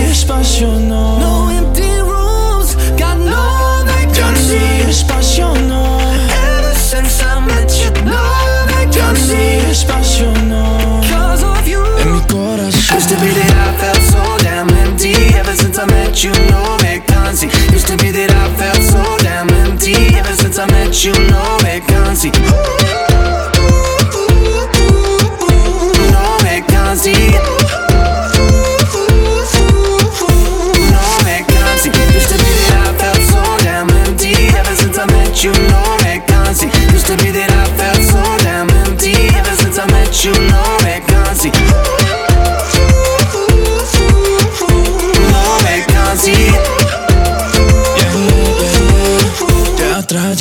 Espacio, no. No empty rooms, got no Ya ni vacancy. espacio, no. Ever since I met you, no Ya ni vacancy. espacio, no. Because of you. En mi corazón. Used to be that I felt so damn empty Ever since I met you, no vacancy Used to be that I felt so damn empty Ever since I met you, no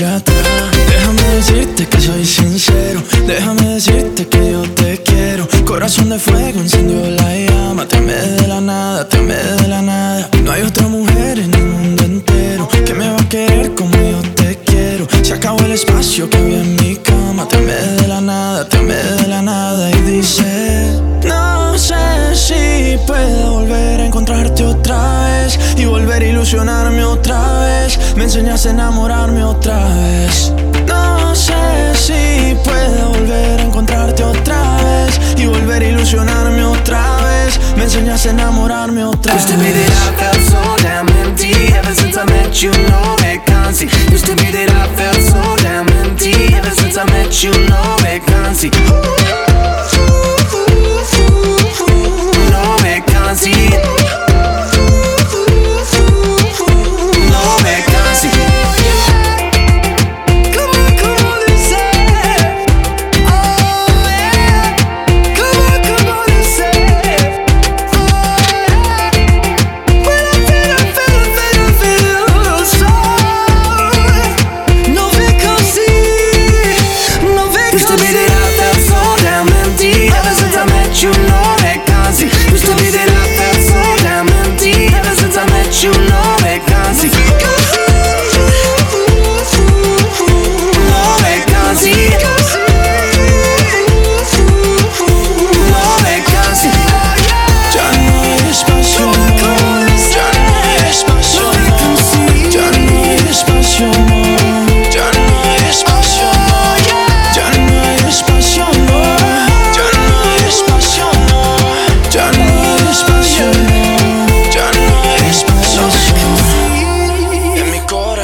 Déjame decirte que soy sincero. Déjame decirte que yo te quiero. Corazón de fuego encendió la llama. Te amé de la nada, te amé de la nada. No hay otra mujer en el mundo entero que me va a querer como yo te quiero. Se acabó el espacio que había en mi cama. Te amé de la nada, te amé de la nada. Y dice: No sé si puedo volver a encontrarte volver a ilusionarme otra vez. Me enseñaste a enamorarme otra vez. No sé si puedo volver a encontrarte otra vez y volver a ilusionarme otra vez. Me enseñaste a enamorarme otra Used to be vez. that I felt so damn empty Ever since I met you, no vacancy Used to be that I felt so damn empty Ever since I met you, no vacancy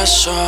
corazón.